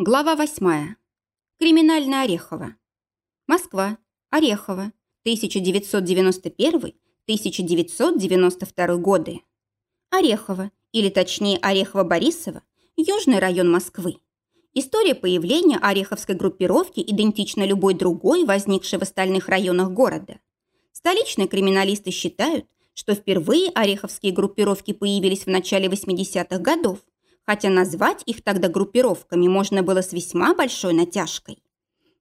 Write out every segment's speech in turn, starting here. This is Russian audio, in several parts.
Глава 8. Криминальная Орехово. Москва. Орехово. 1991-1992 годы. Орехово, или точнее Орехово-Борисово, южный район Москвы. История появления Ореховской группировки идентична любой другой, возникшей в остальных районах города. Столичные криминалисты считают, что впервые ореховские группировки появились в начале 80-х годов, хотя назвать их тогда группировками можно было с весьма большой натяжкой.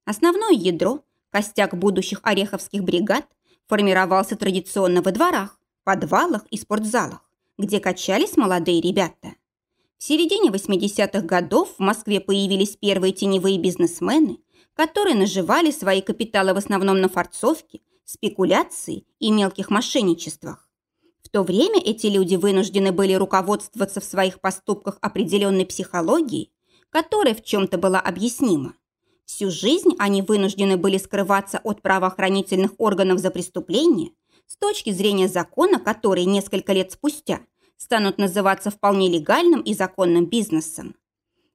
Основное ядро, костяк будущих ореховских бригад, формировался традиционно во дворах, подвалах и спортзалах, где качались молодые ребята. В середине 80-х годов в Москве появились первые теневые бизнесмены, которые наживали свои капиталы в основном на форцовке, спекуляции и мелких мошенничествах. То время эти люди вынуждены были руководствоваться в своих поступках определенной психологией, которая в чем-то была объяснима. Всю жизнь они вынуждены были скрываться от правоохранительных органов за преступления с точки зрения закона, который несколько лет спустя станут называться вполне легальным и законным бизнесом.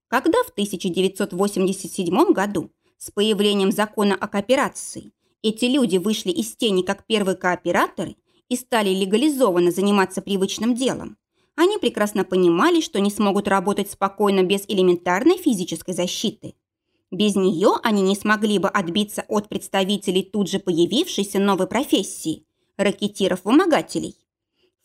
Когда в 1987 году с появлением закона о кооперации эти люди вышли из тени как первые кооператоры и стали легализованно заниматься привычным делом, они прекрасно понимали, что не смогут работать спокойно без элементарной физической защиты. Без нее они не смогли бы отбиться от представителей тут же появившейся новой профессии – ракетиров-вымогателей.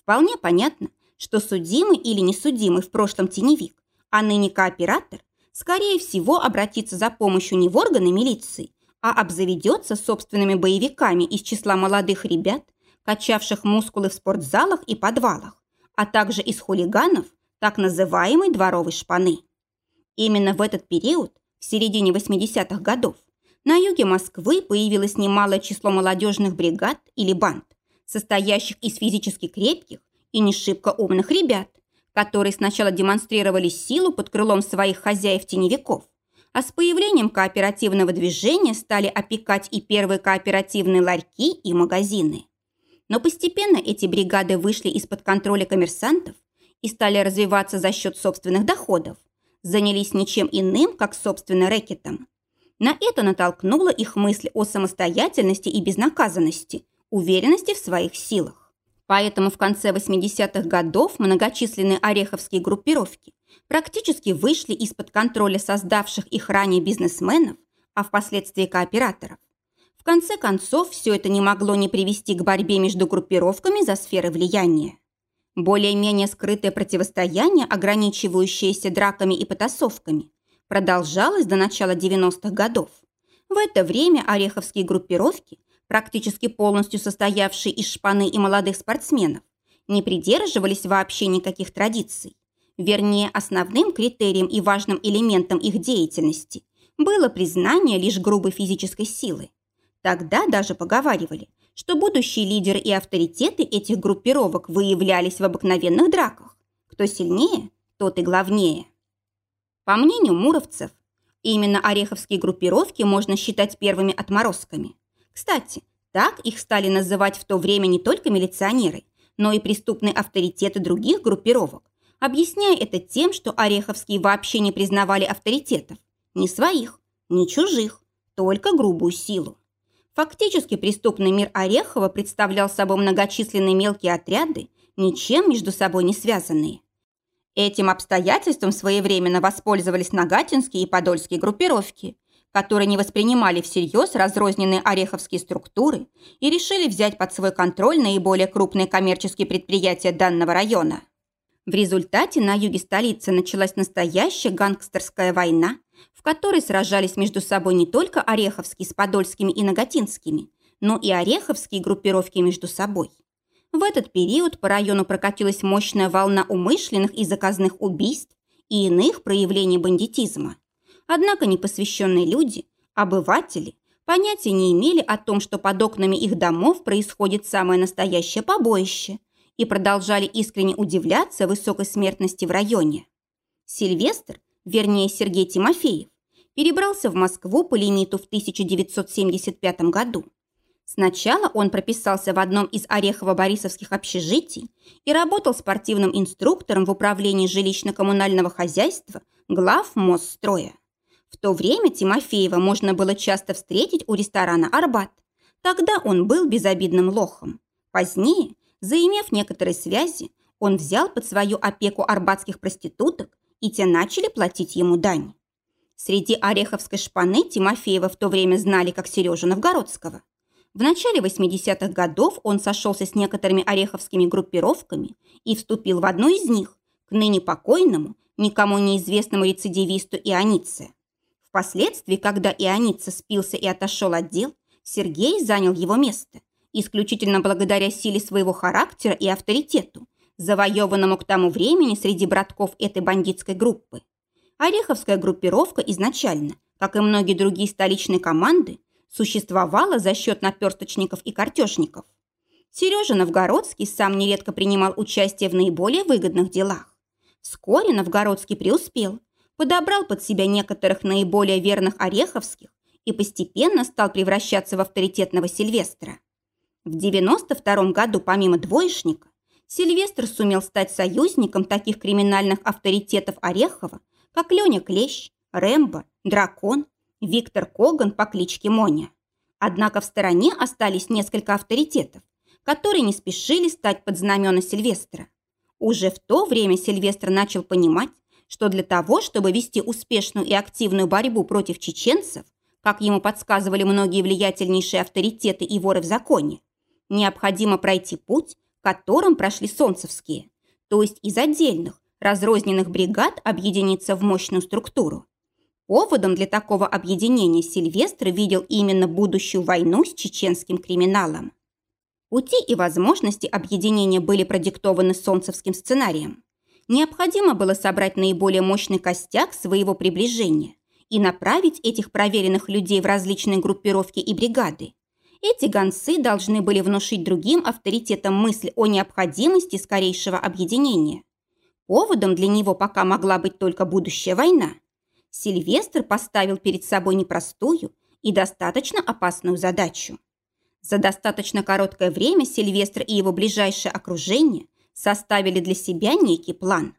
Вполне понятно, что судимый или несудимый в прошлом теневик, а ныне кооператор, скорее всего, обратится за помощью не в органы милиции, а обзаведется собственными боевиками из числа молодых ребят, качавших мускулы в спортзалах и подвалах, а также из хулиганов, так называемой дворовой шпаны. Именно в этот период, в середине 80-х годов, на юге Москвы появилось немалое число молодежных бригад или банд, состоящих из физически крепких и не шибко умных ребят, которые сначала демонстрировали силу под крылом своих хозяев-теневиков, а с появлением кооперативного движения стали опекать и первые кооперативные ларьки и магазины. Но постепенно эти бригады вышли из-под контроля коммерсантов и стали развиваться за счет собственных доходов, занялись ничем иным, как собственно рэкетом. На это натолкнула их мысль о самостоятельности и безнаказанности, уверенности в своих силах. Поэтому в конце 80-х годов многочисленные ореховские группировки практически вышли из-под контроля создавших их ранее бизнесменов, а впоследствии кооператоров конце концов, все это не могло не привести к борьбе между группировками за сферы влияния. Более-менее скрытое противостояние, ограничивающееся драками и потасовками, продолжалось до начала 90-х годов. В это время ореховские группировки, практически полностью состоявшие из шпаны и молодых спортсменов, не придерживались вообще никаких традиций. Вернее, основным критерием и важным элементом их деятельности было признание лишь грубой физической силы. Тогда даже поговаривали, что будущие лидеры и авторитеты этих группировок выявлялись в обыкновенных драках. Кто сильнее, тот и главнее. По мнению муровцев, именно ореховские группировки можно считать первыми отморозками. Кстати, так их стали называть в то время не только милиционеры, но и преступные авторитеты других группировок, объясняя это тем, что ореховские вообще не признавали авторитетов, ни своих, ни чужих, только грубую силу. Фактически преступный мир Орехова представлял собой многочисленные мелкие отряды, ничем между собой не связанные. Этим обстоятельством своевременно воспользовались нагатинские и подольские группировки, которые не воспринимали всерьез разрозненные ореховские структуры и решили взять под свой контроль наиболее крупные коммерческие предприятия данного района. В результате на юге столицы началась настоящая гангстерская война, в которой сражались между собой не только Ореховские с Подольскими и Нагатинскими, но и Ореховские группировки между собой. В этот период по району прокатилась мощная волна умышленных и заказных убийств и иных проявлений бандитизма. Однако непосвященные люди, обыватели, понятия не имели о том, что под окнами их домов происходит самое настоящее побоище – и продолжали искренне удивляться высокой смертности в районе. Сильвестр, вернее Сергей Тимофеев, перебрался в Москву по лимиту в 1975 году. Сначала он прописался в одном из Орехово-Борисовских общежитий и работал спортивным инструктором в управлении жилищно-коммунального хозяйства глав Мосстроя. В то время Тимофеева можно было часто встретить у ресторана «Арбат». Тогда он был безобидным лохом. Позднее, заимев некоторые связи, он взял под свою опеку арбатских проституток, и те начали платить ему дань. Среди Ореховской шпаны Тимофеева в то время знали как Сережу Новгородского. В начале 80-х годов он сошелся с некоторыми ореховскими группировками и вступил в одну из них, к ныне покойному, никому неизвестному рецидивисту Ионице. Впоследствии, когда Ионица спился и отошел от дел, Сергей занял его место, исключительно благодаря силе своего характера и авторитету, завоеванному к тому времени среди братков этой бандитской группы. Ореховская группировка изначально, как и многие другие столичные команды, существовала за счет наперсточников и картежников. Сережа Новгородский сам нередко принимал участие в наиболее выгодных делах. Вскоре Новгородский преуспел, подобрал под себя некоторых наиболее верных ореховских и постепенно стал превращаться в авторитетного Сильвестра. В 92 году помимо двоечника Сильвестр сумел стать союзником таких криминальных авторитетов Орехова, как Леня Клещ, Рэмбо, Дракон, Виктор Коган по кличке Моня. Однако в стороне остались несколько авторитетов, которые не спешили стать под знамена Сильвестра. Уже в то время Сильвестр начал понимать, что для того, чтобы вести успешную и активную борьбу против чеченцев, как ему подсказывали многие влиятельнейшие авторитеты и воры в законе, необходимо пройти путь, которым прошли солнцевские, то есть из отдельных, разрозненных бригад объединиться в мощную структуру. Поводом для такого объединения Сильвестр видел именно будущую войну с чеченским криминалом. Пути и возможности объединения были продиктованы солнцевским сценарием. Необходимо было собрать наиболее мощный костяк своего приближения и направить этих проверенных людей в различные группировки и бригады. Эти гонцы должны были внушить другим авторитетам мысль о необходимости скорейшего объединения. Поводом для него пока могла быть только будущая война. Сильвестр поставил перед собой непростую и достаточно опасную задачу. За достаточно короткое время Сильвестр и его ближайшее окружение составили для себя некий план.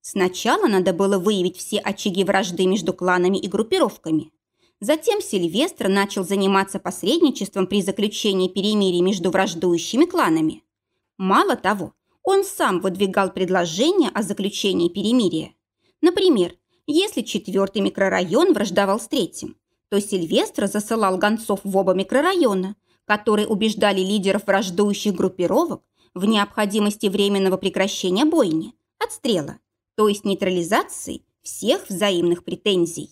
Сначала надо было выявить все очаги вражды между кланами и группировками. Затем Сильвестр начал заниматься посредничеством при заключении перемирий между враждующими кланами. Мало того, он сам выдвигал предложения о заключении перемирия. Например, если четвертый микрорайон враждовал с третьим, то Сильвестр засылал гонцов в оба микрорайона, которые убеждали лидеров враждующих группировок в необходимости временного прекращения бойни, отстрела, то есть нейтрализации всех взаимных претензий.